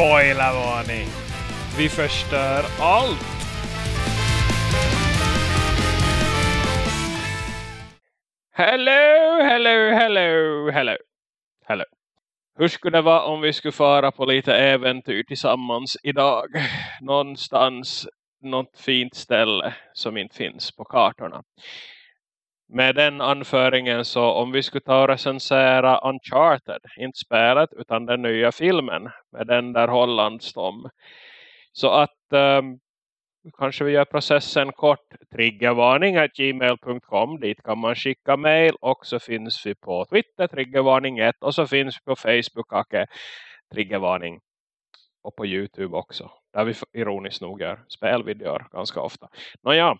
Spoilervarning! Vi förstör allt! Hello, hello, hello, hello, hello. Hur skulle det vara om vi skulle fara på lite äventyr tillsammans idag? Någonstans, något fint ställe som inte finns på kartorna. Med den anföringen så om vi skulle ta och recensera Uncharted, inte spelet utan den nya filmen med den där Hollandstom. Så att um, kanske vi gör processen kort. Triggervarning gmail.com. Dit kan man skicka mail. Och så finns vi på Twitter, triggervarning 1. Och så finns vi på Facebook, Ake, triggervarning. Och på Youtube också. Där vi ironiskt nog gör spelvideor ganska ofta. Nåja,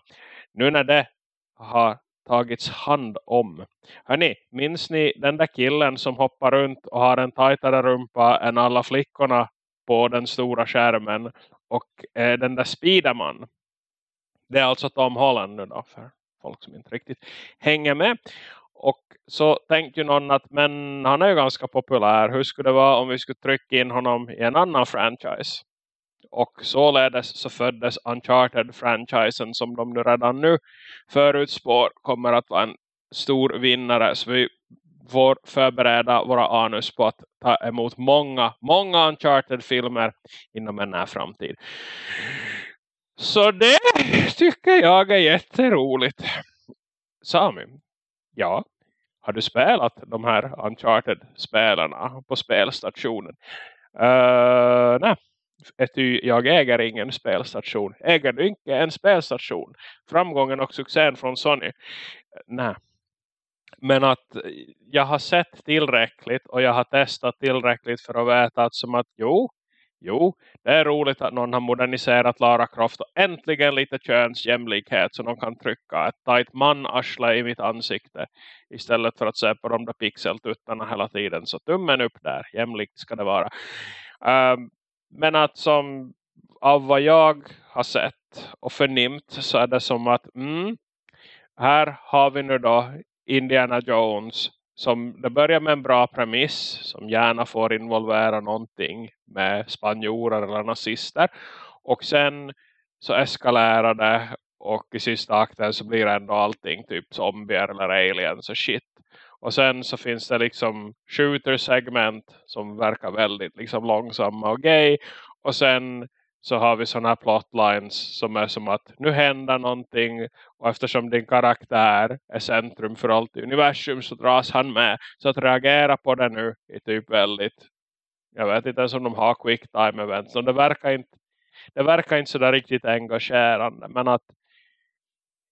nu när det har tagits hand om. Hörrni, minns ni den där killen som hoppar runt och har en tajtare rumpa än alla flickorna på den stora skärmen och eh, den där Spiderman? Det är alltså Tom Holland nu då för folk som inte riktigt hänger med. Och så tänkte ju någon att men han är ju ganska populär. Hur skulle det vara om vi skulle trycka in honom i en annan franchise? Och således så föddes Uncharted-franchisen som de nu redan nu förutspår kommer att vara en stor vinnare. Så vi får förbereda våra anus på att ta emot många, många Uncharted-filmer inom en nära framtid. Så det tycker jag är jätteroligt. Sami, ja, har du spelat de här Uncharted-spelarna på spelstationen? Uh, nej, jag äger ingen spelstation. Äger du inte en spelstation? Framgången och succén från Sony? Nej. Men att eh, jag har sett tillräckligt och jag har testat tillräckligt för att veta att som att jo, jo, det är roligt att någon har moderniserat Lara Croft och äntligen lite könsjämlikhet så de kan trycka ett tajt man-arsle i mitt ansikte istället för att se på de där pixeltuttarna hela tiden. Så tummen upp där, jämlikt ska det vara. Um, men att som av vad jag har sett och förnimt så är det som att mm, här har vi nu då Indiana Jones som det börjar med en bra premiss som gärna får involvera någonting med spanjorer eller nazister. Och sen så eskalerar det och i sista akten så blir ändå allting typ zombier eller aliens och shit och sen så finns det liksom shooter segment som verkar väldigt liksom långsamma och gay och sen så har vi sådana här plotlines som är som att nu händer någonting och eftersom din karaktär är centrum för allt i universum så dras han med. Så att reagera på det nu är typ väldigt, jag vet inte ens om de har quick time events. Det verkar inte, det verkar inte sådär riktigt engagerande men att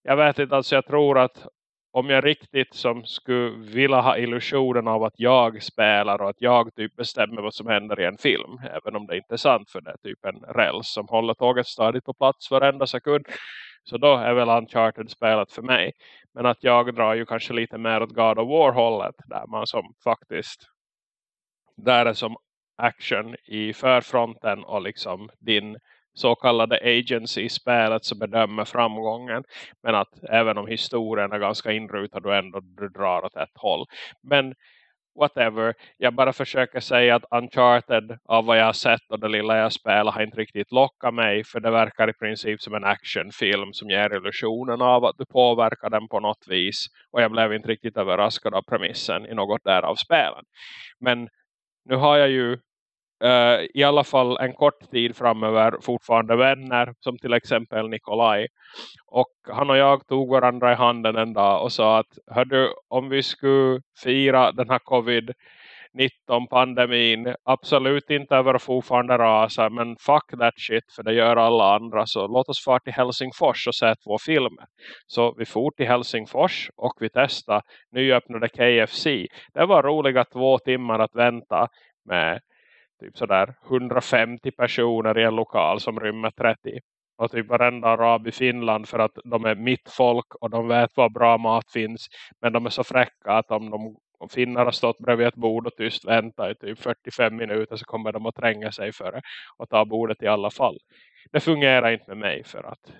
jag vet inte, alltså jag tror att om jag riktigt som skulle vilja ha illusionen av att jag spelar och att jag typ bestämmer vad som händer i en film. Även om det inte är sant för det är typ en räls som håller tåget stadigt på plats varenda sekund. Så då är väl Uncharted spelat för mig. Men att jag drar ju kanske lite mer åt God of War-hållet. Där man som faktiskt där är som action i förfronten och liksom din så kallade agency i spelet som bedömer framgången. Men att även om historien är ganska inrutad och ändå du drar åt ett håll. Men whatever. Jag bara försöker säga att Uncharted av vad jag har sett och det lilla jag spelar har inte riktigt lockat mig. För det verkar i princip som en actionfilm som ger illusionen av att du påverkar den på något vis. Och jag blev inte riktigt överraskad av premissen i något där av spelen. Men nu har jag ju uh, i alla fall en kort tid framöver fortfarande vänner som till exempel Nikolaj. Och han och jag tog varandra i handen en dag och sa att hördu, om vi skulle fira den här covid 19-pandemin absolut inte över att fortfarande rasa men fuck that shit för det gör alla andra så låt oss fara till Helsingfors och se två filmer. Så vi for till Helsingfors och vi testade nyöppnade KFC det var roliga två timmar att vänta med typ sådär 150 personer i en lokal som rymmer 30. Och typ varenda arab i Finland för att de är mitt folk och de vet var bra mat finns. Men de är så fräcka att om de om finnar har stått bredvid ett bord och tyst väntar i typ 45 minuter så kommer de att tränga sig för det och ta bordet i alla fall. Det fungerar inte med mig för att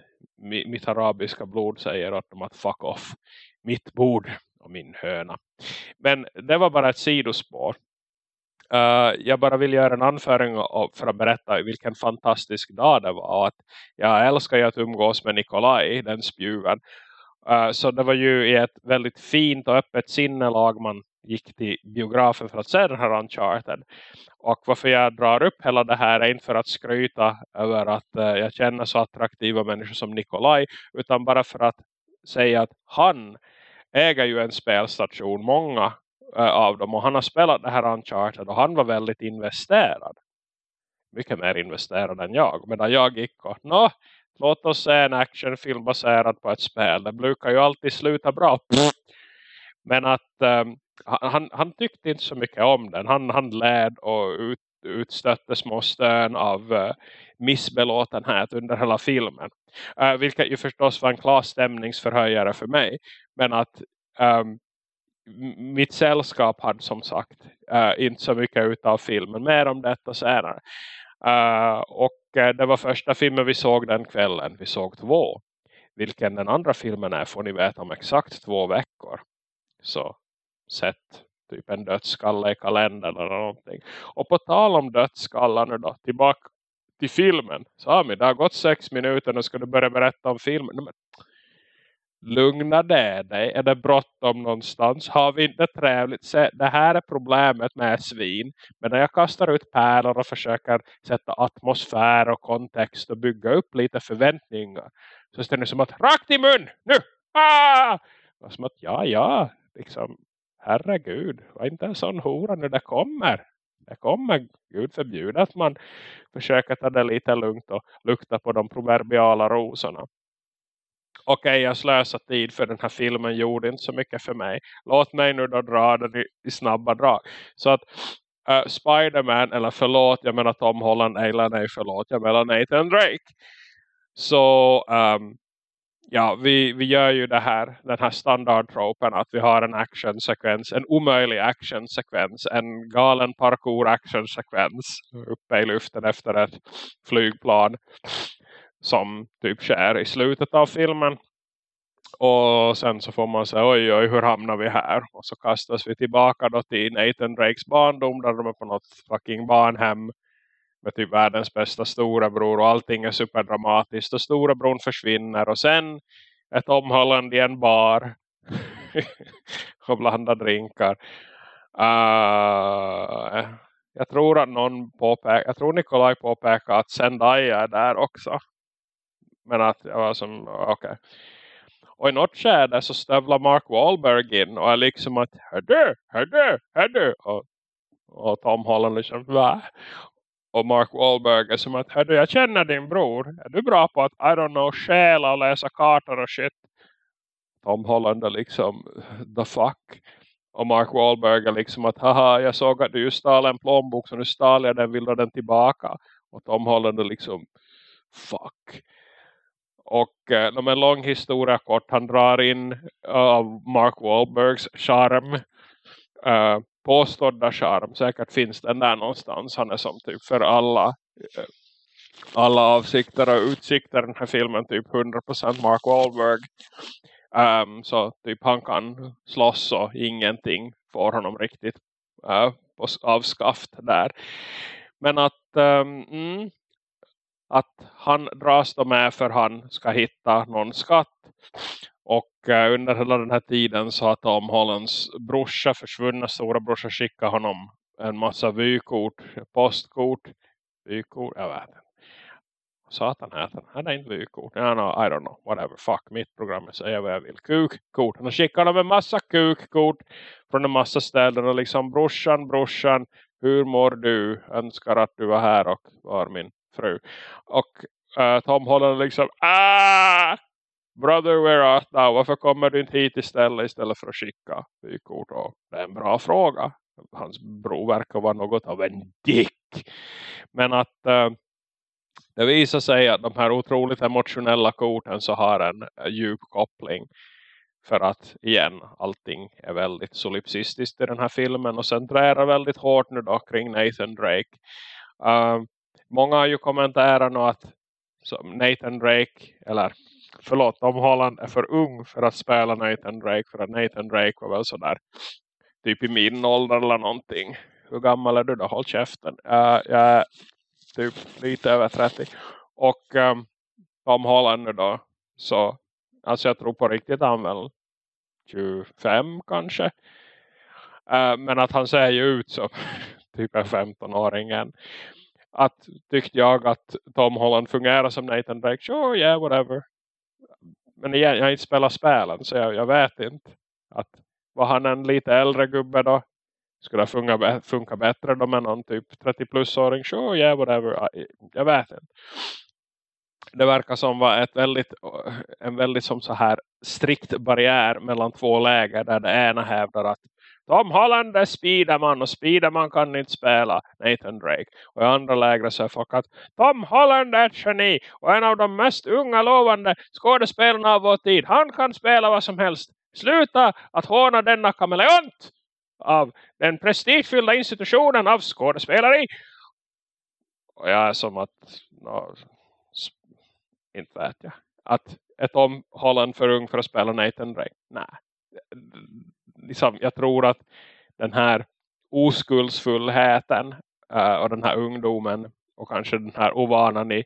mitt arabiska blod säger åt dem att fuck off. Mitt bord och min höna. Men det var bara ett sidospår. Uh, jag bara vill göra en anföring för att berätta vilken fantastisk dag det var. Att jag älskar ju att umgås med Nikolaj, den spjuven. Uh, så det var ju i ett väldigt fint och öppet sinnelag man gick till biografen för att se den här Uncharted. Och varför jag drar upp hela det här är inte för att skryta över att uh, jag känner så attraktiva människor som Nikolaj. Utan bara för att säga att han äger ju en spelstation. Många av dem. Och han har spelat det här Uncharted och han var väldigt investerad. Mycket mer investerad än jag. Medan jag gick och, nå, låt oss se en actionfilm baserad på ett spel. Det brukar ju alltid sluta bra. Men att um, han, han tyckte inte så mycket om den. Han, han led och ut, utstötte små stön av uh, missbelåtenhet under hela filmen. Uh, vilket ju förstås var en klar stämningsförhöjare för mig. Men att um, mitt sällskap hade som sagt uh, inte så mycket utav filmen. Mer om detta senare. Uh, och uh, det var första filmen vi såg den kvällen. Vi såg två. Vilken den andra filmen är får ni veta om exakt två veckor. Så sätt typ en dödskalle i kalendern eller någonting. Och på tal om dödskallar nu då. Tillbaka till filmen. Sami, det har gått sex minuter. Nu ska du börja berätta om filmen. Men, lugna det dig. Är det bråttom någonstans? Har vi inte trevligt? Se, det här är problemet med svin. Men när jag kastar ut pärlor och försöker sätta atmosfär och kontext och bygga upp lite förväntningar. Så ställer det som att rakt i mun! Nu! Ah! Och som att ja, ja. Liksom, herregud. Var inte en sån hora när det kommer. Det kommer, Gud förbjuda att man försöker ta det lite lugnt och lukta på de proverbiala rosorna okej okay, jag slösar tid för den här filmen gjorde inte så mycket för mig. Låt mig nu då dra den i, i snabba drag. Så att uh, Spiderman, eller förlåt, jag menar Tom Holland, eller nej förlåt, jag menar Nathan Drake. Så um, ja, vi, vi gör ju det här, den här standardtropen att vi har en actionsekvens, en omöjlig actionsekvens, en galen parkour actionsekvens uppe i luften efter ett flygplan som typ sker i slutet av filmen. Och sen så får man säga, oj oj hur hamnar vi här? Och så kastas vi tillbaka då till Nathan Drakes barndom där de är på något fucking barnhem med typ världens bästa storebror och allting är superdramatiskt och storebror försvinner och sen ett omhållande i en bar och blanda drinkar. Uh, jag tror att någon påpekar, jag tror Nikolaj påpekar att Zendaya är där också. Men att jag var som, okej. Okay. Och i något skede så stövlar Mark Wahlberg in och är liksom att, hördu, hördu, hördu. Och, och Tom Holland liksom, va? Och Mark Wahlberg är som att, hördu, jag känner din bror. Är du bra på att, I don't know, stjäla och läsa kartor och shit? Tom Holland är liksom, the fuck? Och Mark Wahlberg är liksom att, haha, jag såg att du just stal en plånbok så nu stal jag den, vill du den tillbaka? Och Tom Holland är liksom, fuck. Och eh, med en lång historia kort, han drar in eh, av uh, Mark Wahlbergs charm. Uh, påstådda charm. Säkert finns den där någonstans. Han är som typ för alla uh, alla avsikter och utsikter den här filmen typ 100% Mark Wahlberg. Um, så typ han kan slåss och ingenting får honom riktigt uh, avskaft där. Men att um, mm, att han dras då med för han ska hitta någon skatt. Och eh, under hela den här tiden så har Tom Hollands brorsa, försvunna stora brorsa skickat honom en massa vykort, postkort, vykort, jag vet inte. Satan heter han? Han är inte vykort. I don't, know, I don't know. Whatever. Fuck. Mitt program säger vad jag vill. Kukkort. Han skickar honom en massa kukkort från en massa ställen. Och liksom brorsan, brorsan. Hur mår du? Önskar att du var här och var min fru. Och eh, uh, Tom Holland liksom, ah! Brother, where art thou? Varför kommer du inte hit istället istället för att skicka vykort? Och det är en bra fråga. Hans bror verkar vara något av en dick. Men att uh, det visar sig att de här otroligt emotionella korten så har en uh, djup koppling. För att igen, allting är väldigt solipsistiskt i den här filmen. Och centrerar väldigt hårt nu då kring Nathan Drake. Uh, många har ju kommenterat att Nathan Drake, eller förlåt, Tom Holland är för ung för att spela Nathan Drake. För att Nathan Drake var väl sådär typ i min ålder eller någonting. hur gammal är du då? Håll käften. Uh, jag är typ lite över 30. Och um, Tom Holland nu då. Så alltså jag tror på riktigt han väl 25 kanske. Uh, men att han ser ju ut som typ 15-åringen. Att tyckte jag att Tom Holland fungerar som Nathan Drake. Sure, yeah, whatever. Men igen, jag har inte spelat spelen så jag, jag vet inte. Att var han en lite äldre gubbe då? Skulle det funka, funka bättre då med någon typ 30-plus-åring? Sure, yeah, whatever. Jag vet inte. Det verkar som var ett väldigt, en väldigt som så här strikt barriär mellan två läger där det ena hävdar att Tom Holland är Spiderman och Spiderman kan inte spela Nathan Drake. Och i andra läger så är folk att Tom Holland är ett geni och en av de mest unga lovande skådespelarna av vår tid. Han kan spela vad som helst. Sluta att håna denna kameleont av den prestigefyllda institutionen av skådespeleri. Och jag är som att, no, inte vet jag, att ett Tom Holland för ung för att spela Nathan Drake. Nej, liksom, jag tror att den här oskuldsfullheten uh, och den här ungdomen och kanske den här ovanan i,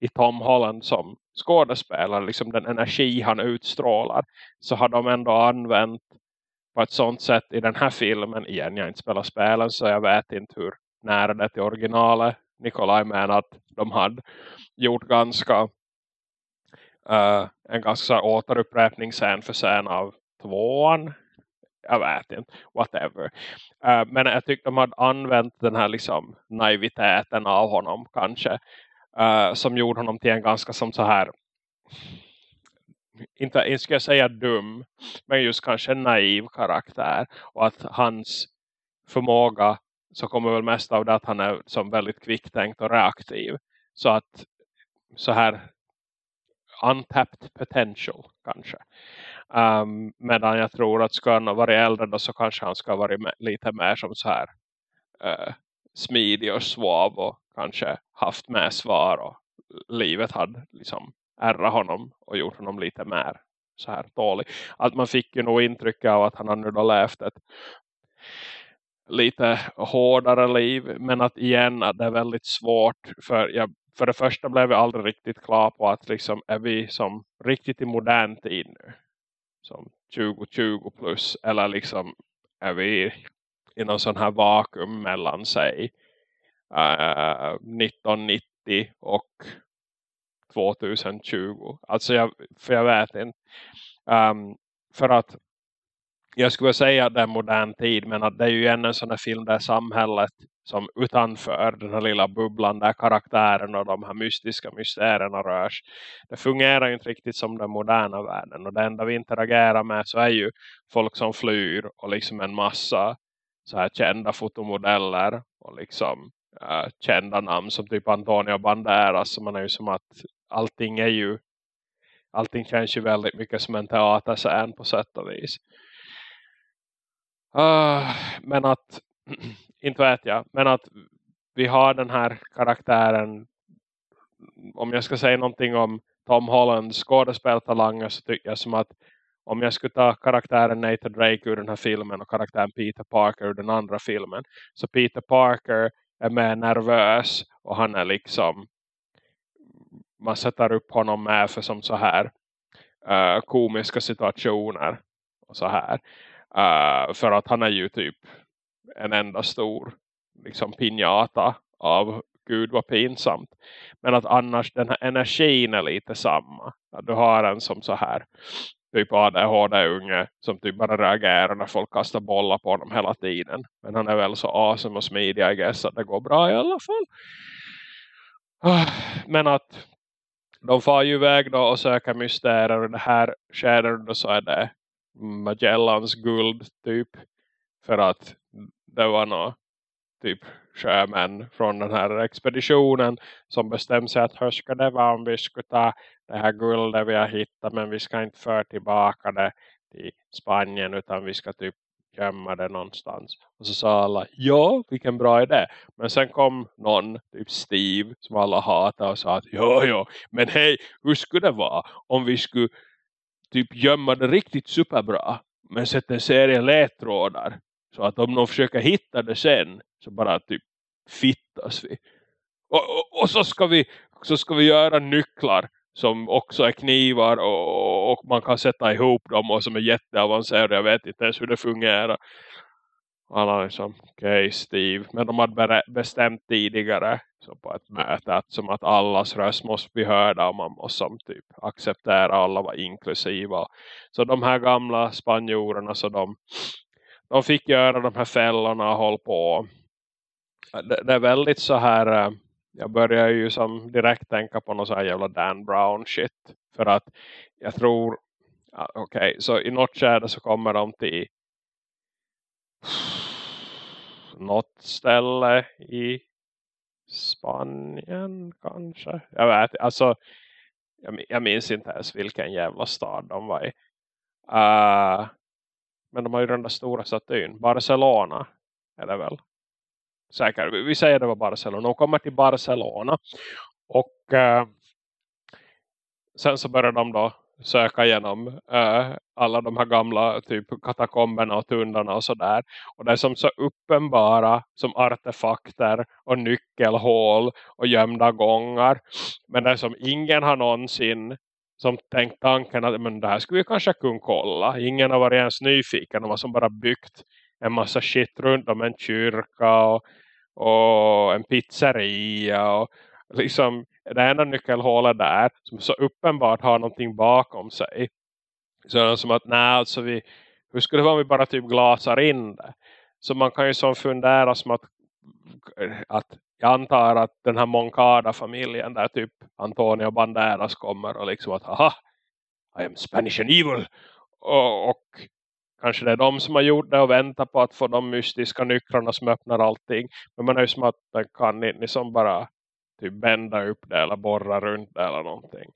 i Tom Holland som skådespelare, liksom den energi han utstrålar så har de ändå använt på ett sånt sätt i den här filmen, igen jag inte spelar spelen så jag vet inte hur nära det till originalet. Nikolaj menar att de hade gjort ganska uh, en ganska återupprepning scen för scen av tvåan jag vet inte, whatever. Uh, men jag tyckte de hade använt den här liksom naiviteten av honom kanske. Uh, som gjorde honom till en ganska som så här inte, inte ska jag säga dum men just kanske en naiv karaktär och att hans förmåga så kommer väl mest av det att han är som väldigt kvicktänkt och reaktiv så att så här untapped potential kanske Um, medan jag tror att ska han ha varit äldre då så kanske han ska ha varit lite mer som så här uh, smidig och svav och kanske haft med svar och livet hade liksom ärrat honom och gjort honom lite mer så här dålig. Att man fick ju nog intryck av att han har nu då levt ett lite hårdare liv men att igen att det är väldigt svårt för jag, för det första blev jag aldrig riktigt klar på att liksom är vi som riktigt i modern tid nu som 2020 plus eller liksom är vi i någon sån här vakuum mellan sig uh, 1990 och 2020 alltså jag, för jag vet inte. Um, för att jag skulle säga att det är modern tid men att det är ju en sån här film där samhället som utanför den här lilla bubblan där karaktären och de här mystiska mysterierna rörs. Det fungerar ju inte riktigt som den moderna världen och det enda vi interagerar med så är ju folk som flyr och liksom en massa så här kända fotomodeller och liksom äh, kända namn som typ Antonio Banderas så man är ju som att allting är ju allting känns ju väldigt mycket som en teaterscen på sätt och vis. Uh, men att inte vet jag, men att vi har den här karaktären om jag ska säga någonting om Tom Hollands skådespeltalanger så tycker jag som att om jag skulle ta karaktären Nathan Drake ur den här filmen och karaktären Peter Parker ur den andra filmen så Peter Parker är mer nervös och han är liksom man sätter upp honom med för som så här uh, komiska situationer och så här uh, för att han är ju typ en enda stor liksom pinjata av gud vad pinsamt. Men att annars den här energin är lite samma. Att du har en som så här typ ADHD-unge som typ bara reagerar när folk kastar bollar på honom hela tiden. Men han är väl så awesome och smidig I guess att det går bra i alla fall. Men att de far ju iväg då och söker mysterier och det här sker då så är det Magellans guld typ. För att det var några typ sjömän från den här expeditionen som bestämde sig att hur ska det vara om vi ska ta det här guldet vi har hittat men vi ska inte föra tillbaka det till Spanien utan vi ska typ gömma det någonstans. Och så sa alla, ja vilken bra idé. Men sen kom någon, typ Steve som alla hatar och sa att ja ja, men hej hur skulle det vara om vi skulle typ gömma det riktigt superbra men sätta en serie ledtrådar så att om någon försöker hitta det sen så bara typ fittas vi. Och, och, och så, ska vi, så ska vi göra nycklar som också är knivar och, och man kan sätta ihop dem och som är jätteavancerade. Jag vet inte ens hur det fungerar. Alla liksom, okej okay, Steve. Men de hade bestämt tidigare så på ett möte att som att allas röst måste bli hörda och man måste som typ acceptera alla var inklusiva. Så de här gamla spanjorerna så de, de fick göra de här fällorna och håll på. Det, det är väldigt så här eh, jag börjar ju som direkt tänka på någon så här jävla Dan Brown shit. För att jag tror, okej, okay, så i något skede så kommer de till något ställe i Spanien kanske. Jag vet, alltså jag minns inte ens vilken jävla stad de var i. Uh, men de har ju den där stora statyn. Barcelona är det väl säkert, vi säger det var Barcelona. De kommer till Barcelona. Och eh, sen så börjar de då söka igenom eh, alla de här gamla typ katakomberna och tunnlarna och sådär. Och det är som så uppenbara som artefakter och nyckelhål och gömda gångar. Men det är som ingen har någonsin som tänkt tanken att men det här skulle vi kanske kunna kolla. Ingen har varit ens nyfiken. De har som bara byggt en massa shit runt om en kyrka och och en pizzeria och liksom det enda nyckelhålet där som så uppenbart har någonting bakom sig. Så det är som att nej alltså vi, hur skulle det vara om vi bara typ glasar in det? Så man kan ju som fundera som att, att jag antar att den här Moncada-familjen där typ Antonio Banderas kommer och liksom att haha, I am Spanish and evil. Och, och Kanske det är de som har gjort det och väntar på att få de mystiska nycklarna som öppnar allting. Men man är ju som att den kan ni som bara typ bända upp det eller borra runt det eller någonting.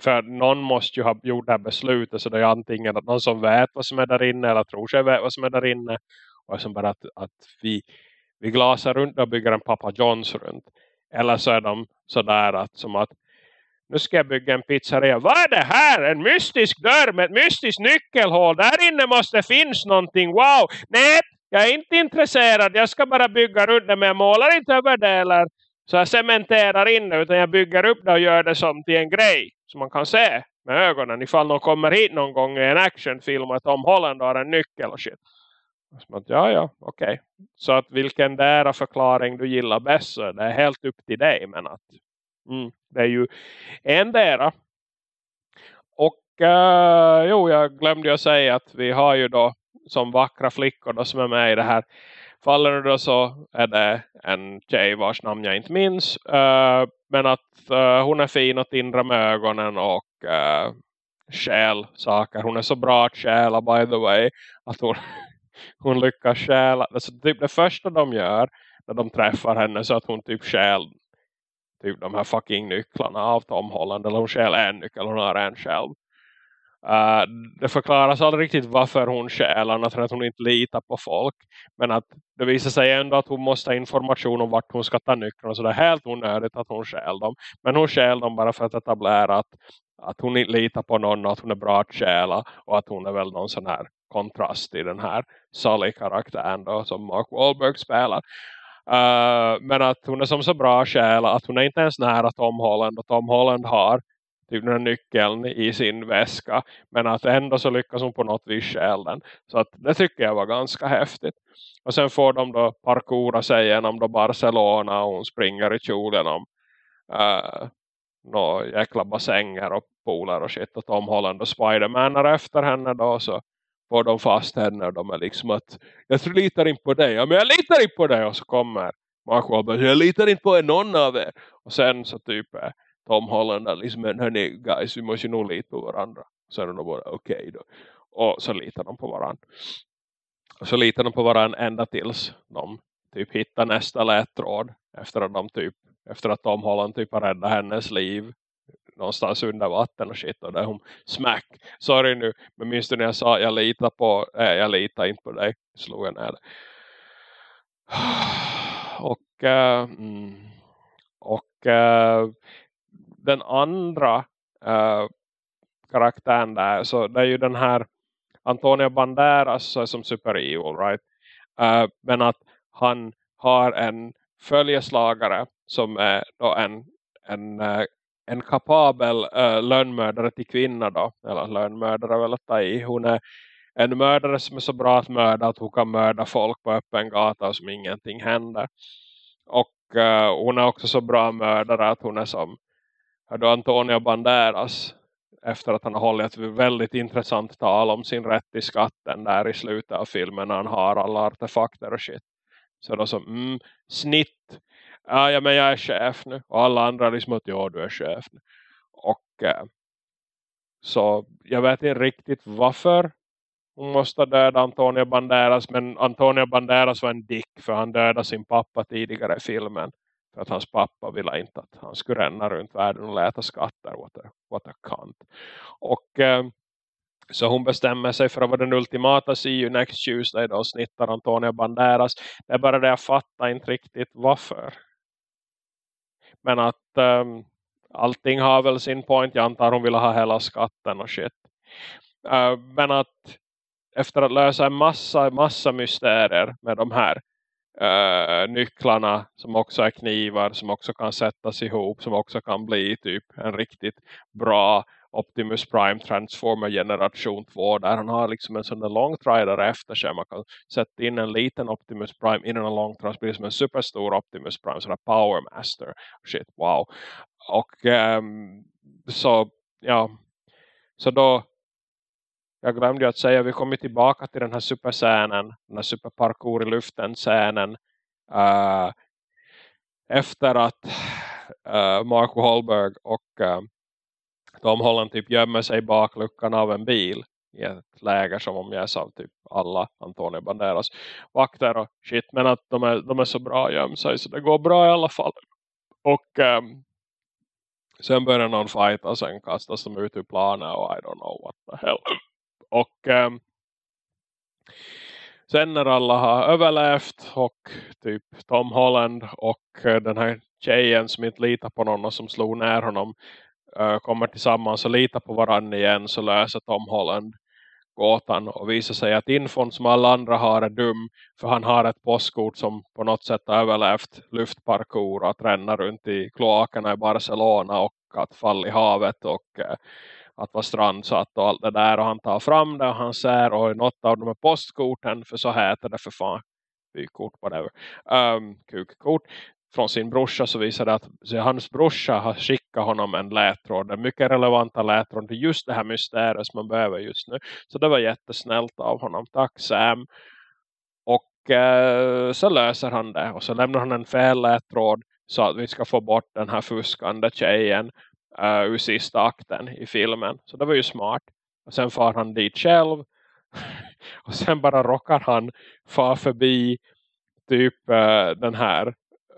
För någon måste ju ha gjort det här beslutet så det är antingen att någon som vet vad som är där inne eller tror sig vet vad som är där inne. Och som bara att, att vi, vi glasar runt och bygger en Papa Johns runt. Eller så är de sådär att som att nu ska jag bygga en pizzeria. Vad är det här? En mystisk dörr med ett mystiskt nyckelhål. Där inne måste finnas någonting. Wow! Nej, jag är inte intresserad. Jag ska bara bygga runt det. Men jag målar inte över det. Eller så jag cementerar in det. Utan jag bygger upp det och gör det som till en grej. Som man kan se med ögonen. Ifall någon kommer hit någon gång i en actionfilm. Och Tom Holland har en nyckel och shit. Att, ja, ja, okej. Okay. Så att vilken där förklaring du gillar bäst så det är helt upp till dig. Men att Mm, det är ju en där. Och uh, jo, jag glömde ju säga att vi har ju då som vackra flickor då, som är med i det här fallet då så är det en tjej vars namn jag inte minns. Uh, men att uh, hon är fin och tindrar med ögonen och uh, stjäl saker. Hon är så bra att stjäla by the way. Att hon, hon lyckas stjäla. Alltså, typ det första de gör när de träffar henne så att hon typ stjäl typ de här fucking nycklarna av Tom Holland eller hon stjäl en nyckel, hon har en själv. Uh, eh, det förklaras aldrig riktigt varför hon stjäl annat än att hon inte litar på folk. Men att det visar sig ändå att hon måste ha information om vart hon ska ta nycklarna. Så det är helt onödigt att hon stjäl dem. Men hon stjäl dem bara för att etablera att, att hon inte litar på någon och att hon är bra att stjäla. Och att hon är väl någon sån här kontrast i den här Sully-karaktären då, som Mark Wahlberg spelar. Uh, men att hon är som så bra själ att hon är inte ens nära Tom Holland. Och Tom Holland har typ den här nyckeln i sin väska. Men att ändå så lyckas hon på något vis stjäla den. Så att det tycker jag var ganska häftigt. Och sen får de då parkoura sig genom då Barcelona. Och hon springer i kjolen om uh, några jäkla bassänger och polar och shit. Och Tom Holland och Spiderman är efter henne då. Så får de fast henne och de är liksom att jag litar inte på dig. Ja, men jag litar inte på dig. Och så kommer Mark Wahlberg. Jag litar inte på någon av er. Och sen så typ är Tom Holland där liksom men hörni guys vi måste ju nog lita på varandra. Så är de bara okej okay då. Och så litar de på varandra. Och så litar de på varandra ända tills de typ hittar nästa lättråd. Efter att de typ efter att Tom Holland typ har räddat hennes liv någonstans under vatten och shit och där hon smack. Sorry nu, men minns du när jag sa jag litar på, äh, jag litar inte på dig. Slog jag ner Och äh, och äh, den andra äh, karaktären där, så det är ju den här Antonio Banderas som super evil, right? Men att han har en följeslagare som är då en, en, eh, en kapabel uh, lönnmördare till kvinna då. Eller lönnmördare väl att ta i. Hon är en mördare som är så bra att mörda att hon kan mörda folk på öppen gata och som ingenting händer. Och uh, hon är också så bra mördare att hon är som då Antonio Banderas efter att han har hållit ett väldigt intressant tal om sin rätt i skatten där i slutet av filmen när han har alla artefakter och shit. Så då som, mm, snitt ah, ja, men jag är chef nu. Och alla andra liksom att, ja, du är chef nu. Och eh, så jag vet inte riktigt varför hon måste döda Antonio Banderas. Men Antonio Banderas var en dick för han dödade sin pappa tidigare i filmen. För att hans pappa ville inte att han skulle ränna runt världen och läta skatter. What a, what a cunt. Och eh, så hon bestämmer sig för att vara den ultimata see you next Tuesday då snittar Antonio Banderas. Det är bara det jag fattar inte riktigt varför. Men att um, allting har väl sin point. Jag antar hon ville ha hela skatten och shit. Uh, men att efter att lösa en massa, massa mysterier med de här uh, nycklarna som också är knivar som också kan sättas ihop som också kan bli typ en riktigt bra Optimus Prime Transformer generation 2 där han har liksom en sån där långtradare efter sig. Man kan sätta in en liten Optimus Prime innan en långtradare blir som en superstor Optimus Prime, sån där Power Master. Shit, wow. Och um, så, ja. Så då jag glömde att säga, vi kommer tillbaka till den här superscenen, den här superparkour i luften scenen uh, efter att uh, Mark Wahlberg och uh, Tom Holland typ gömmer sig i bakluckan av en bil i ett läger som omges av typ alla Antonio Banderas vakter och shit. Men att de är, de är så bra gömmer sig så det går bra i alla fall. Och um, sen börjar någon fight och sen kastas de ut ur planen och I don't know what the hell. Och um, sen när alla har överlevt och typ Tom Holland och den här tjejen som inte litar på någon och som slog ner honom uh, kommer tillsammans och litar på varandra igen så löser Tom Holland gåtan. Och visar sig att infon som alla andra har är dum för han har ett postkort som på något sätt har överlevt luftparkour att ränna runt i kloakerna i Barcelona och att falla i havet och uh, att vara strandsatt och allt det där. Och han tar fram det och han ser och något av de här postkorten för så heter det för fan. Vykort, whatever. Um, kukkort från sin brorsa så visar det att hans brorsa har skickat honom en lätråd, en mycket relevanta lätråd till just det här mysteriet som man behöver just nu. Så det var jättesnällt av honom. Tack Sam. Och eh, så löser han det och så lämnar han en fel lätråd så att vi ska få bort den här fuskande tjejen eh, ur sista akten i filmen. Så det var ju smart. Och sen far han dit själv. och sen bara rockar han far förbi typ eh, den här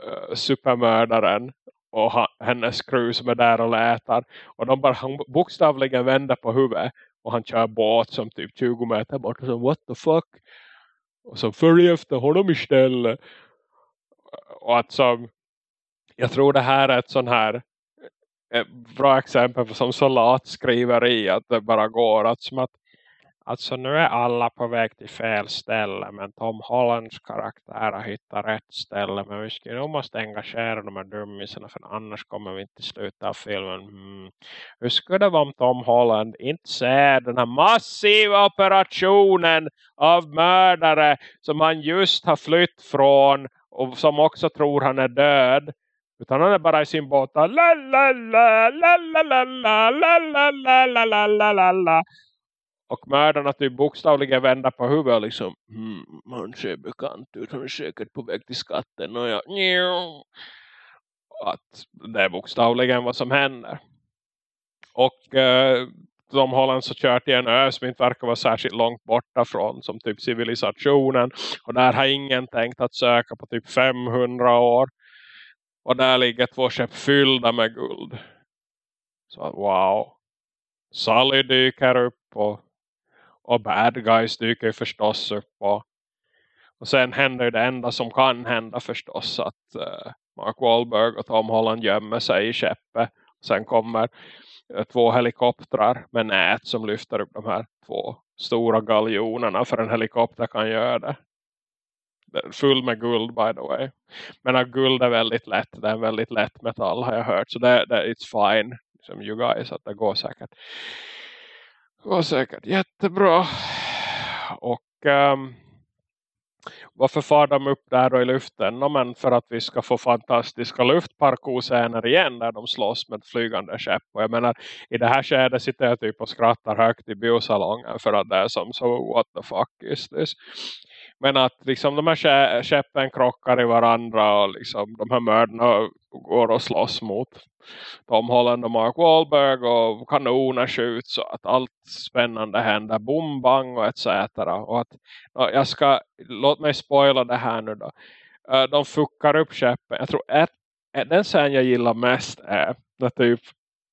Eh, supermördaren och ha, hennes crew som är där och lätar. Och de bara han bokstavligen vänder på huvudet. Och han kör båt som typ 20 meter bort. Och så what the fuck? Och så följ efter honom istället. Och att som jag tror det här är ett sån här ett bra exempel på som i att det bara går att som att alltså nu är alla på väg till fel ställe men Tom Hollands karaktär har hittat rätt ställe men vi skulle nog måste engagera de här dummisarna för annars kommer vi inte till slutet av filmen mm. hur skulle det vara om Tom Holland inte ser den här massiva operationen av mördare som han just har flytt från och som också tror han är död utan han är bara i sin båt. La la la la la la la la la la la la la la la och mördarna typ bokstavligen vänder på huvudet liksom. Hmm, han ser bekant ut. Han är säkert på väg till skatten. Och jag, att det är bokstavligen vad som händer. Och eh, de håller så kört i en ö som inte verkar vara särskilt långt borta från som typ civilisationen. Och där har ingen tänkt att söka på typ 500 år. Och där ligger två skepp fyllda med guld. Så wow. Sally dyker upp och, och bad guys dyker ju förstås upp. Och, och sen händer det enda som kan hända förstås. Att uh, Mark Wahlberg och Tom Holland gömmer sig i skeppet. Sen kommer uh, två helikoptrar med nät som lyfter upp de här två stora galjonerna. För en helikopter kan göra det. full med guld by the way. Men att guld är väldigt lätt. Det är en väldigt lätt metall har jag hört. Så det, det it's fine. Som you guys. Att det går säkert. Går säkert jättebra. Och um, varför far de upp där då i luften? No, men för att vi ska få fantastiska luftparkour igen där de slåss med flygande skepp. Och jag menar, i det här skedet sitter jag typ och skrattar högt i biosalongen för att det är som så, what the fuck is this? Men att liksom de här skeppen krockar i varandra och liksom de här mördarna går och slåss mot Tom Holland och Mark Wahlberg och kanoner skjuts och att allt spännande händer. bombang och etc. Och att, jag ska, låt mig spoila det här nu då. Äh, de fuckar upp käppen. Jag tror att den scen jag gillar mest är när typ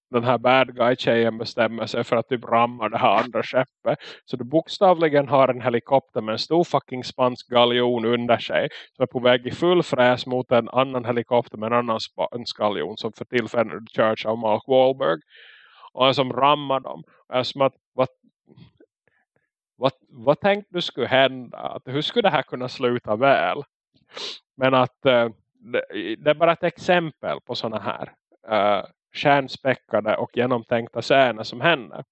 den här bad guy-tjejen bestämmer sig för att typ ramma det här andra skeppet. Så du bokstavligen har en helikopter med en stor fucking spansk galjon under sig. Som är på väg i full fräs mot en annan helikopter med en annan spansk galjon. Som för tillfället Church av Mark Wahlberg. Och som rammar dem. Och är som att, vad, vad, vad tänkte du skulle hända? Att, hur skulle det här kunna sluta väl? Men att eh, det, det, är bara ett exempel på sådana här uh, kärnspäckade och genomtänkta scener som händer.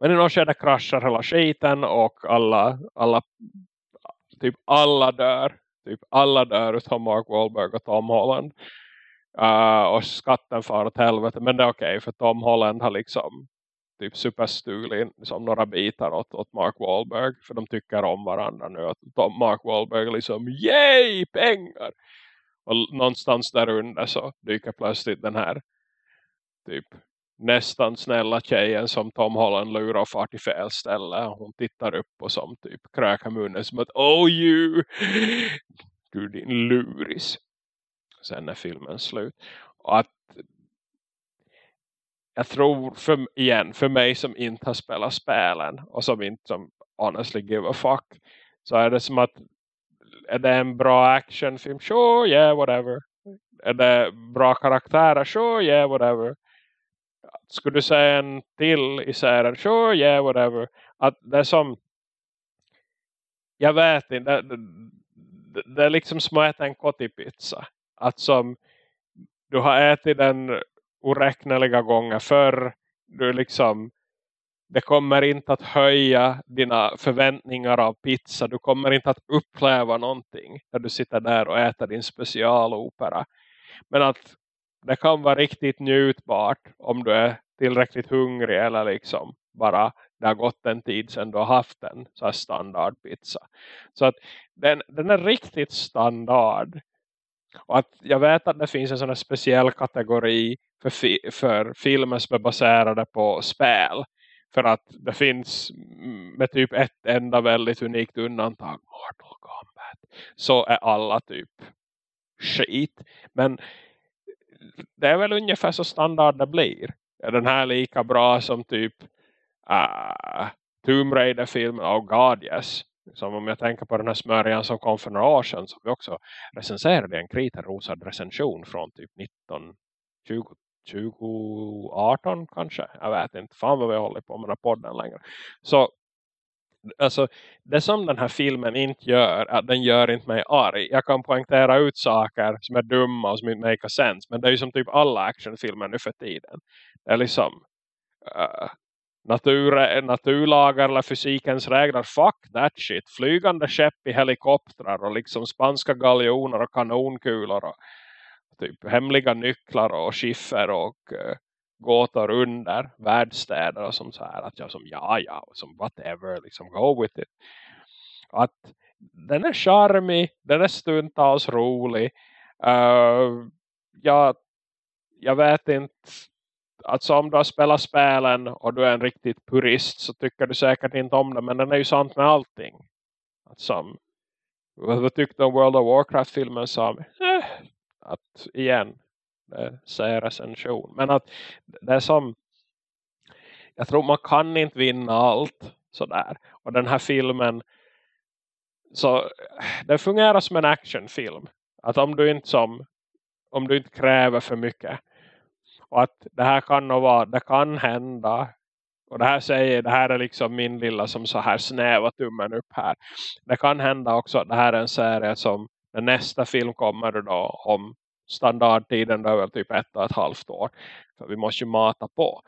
Men i något skede kraschar hela skiten och alla, alla typ alla dör. Typ alla dör utom Mark Wahlberg och Tom Holland. Uh, och skatten far åt helvete. Men det är okej okay, för Tom Holland har liksom typ superstulit liksom några bitar åt, åt Mark Wahlberg. För de tycker om varandra nu. Att Tom, Mark Wahlberg liksom, yay, pengar! Och någonstans där under så dyker plötsligt den här typ nästan snälla tjejen som Tom Holland lurar och far till fel ställe. Hon tittar upp och som typ kräkar munnen som att Oh you! Du din luris. Sen är filmen slut. Och att jag tror för, igen, för mig som inte har spelat spelen och som inte som honestly give a fuck så är det som att är det en bra actionfilm? Sure, yeah, whatever. Är det bra karaktärer? Sure, yeah, whatever skulle du säga en till i serien? Sure, yeah, whatever. Att det är som jag vet inte det, det, det är liksom som att äta en kottipizza. Att som du har ätit den oräkneliga gånger för du liksom det kommer inte att höja dina förväntningar av pizza. Du kommer inte att uppleva någonting när du sitter där och äter din specialopera. Men att det kan vara riktigt njutbart om du är tillräckligt hungrig eller liksom bara det har gått en tid sedan du har haft en så här standardpizza. Så att den, den är riktigt standard. Och att jag vet att det finns en sån här speciell kategori för, fi för filmer som är baserade på spel. För att det finns med typ ett enda väldigt unikt undantag. Mortal Kombat. Så är alla typ skit. Men det är väl ungefär så standard det blir. Är den här lika bra som typ uh, Tomb Raider-filmen? Oh god yes. Som om jag tänker på den här smörjan som kom för några år sedan. Som vi också recenserade i en kriterrosad recension från typ 1920 2018 kanske. Jag vet inte. Fan vad vi håller på med den här podden längre. Så alltså, det som den här filmen inte gör att den gör inte mig arg. Jag kan poängtera ut saker som är dumma och som inte make sense. Men det är ju som typ alla actionfilmer nu för tiden. Det är liksom uh, natur, naturlagar eller fysikens regler. Fuck that shit. Flygande skepp i helikoptrar och liksom spanska galjoner och kanonkulor och typ hemliga nycklar och skiffer och uh, gåtor under världsstäder och som så här att jag som ja ja och som whatever liksom go with it. Att den är charmig den är stundtals rolig uh, jag, jag vet inte att om du har spelat spelen och du är en riktigt purist så tycker du säkert inte om det men den är ju sant med allting. Att som vad tyckte om World of Warcraft-filmen sa eh, att igen Eh, säger recension. Men att det är som jag tror man kan inte vinna allt sådär. Och den här filmen så det fungerar som en actionfilm. Att om du inte som om du inte kräver för mycket och att det här kan nog vara, det kan hända och det här säger, det här är liksom min lilla som så här snäva tummen upp här. Det kan hända också att det här är en serie som när nästa film kommer då om standardtiden är väl typ ett och ett halvt år. För vi måste ju mata på.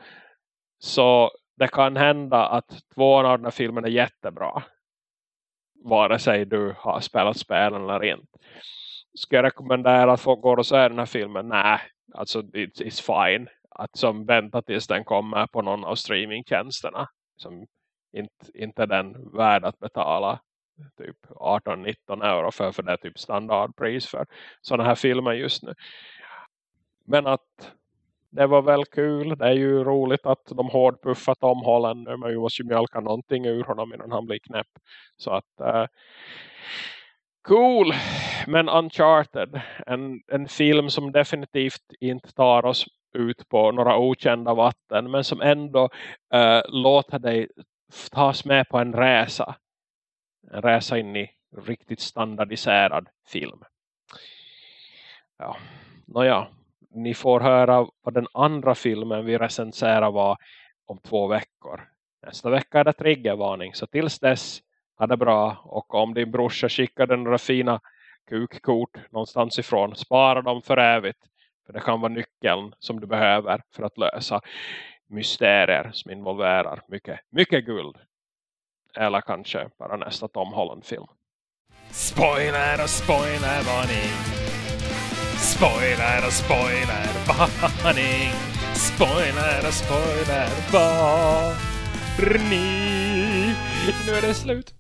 Så det kan hända att två av den här filmen är jättebra. Vare sig du har spelat spelen eller inte. Ska jag rekommendera att folk går och ser den här filmen? Nej, alltså it's, it's fine. Att som vänta tills den kommer på någon av streamingtjänsterna. Som inte, inte är den värd att betala typ 18-19 euro för, för det är typ standardpris för sådana här filmer just nu. Men att det var väl kul. Det är ju roligt att de hårdpuffat om Holland. Men vi måste ju mjölka någonting ur honom innan han blir knäpp. Så att... Uh, cool. Men Uncharted. En, en film som definitivt inte tar oss ut på några okända vatten. Men som ändå uh, låter dig tas med på en resa. En resa in i riktigt standardiserad film. Ja, nåja ni får höra vad den andra filmen vi recenserar var om två veckor. Nästa vecka är det triggervarning. Så tills dess, ha det bra. Och om din brorsa skickade några fina kukkort någonstans ifrån, spara dem för evigt. För det kan vara nyckeln som du behöver för att lösa mysterier som involverar mycket, mycket guld. Eller kanske bara nästa Tom Holland-film. Spoiler och spoiler varning! Spoiler och spoiler varning. Spoiler och spoiler varning. Nu är det slut.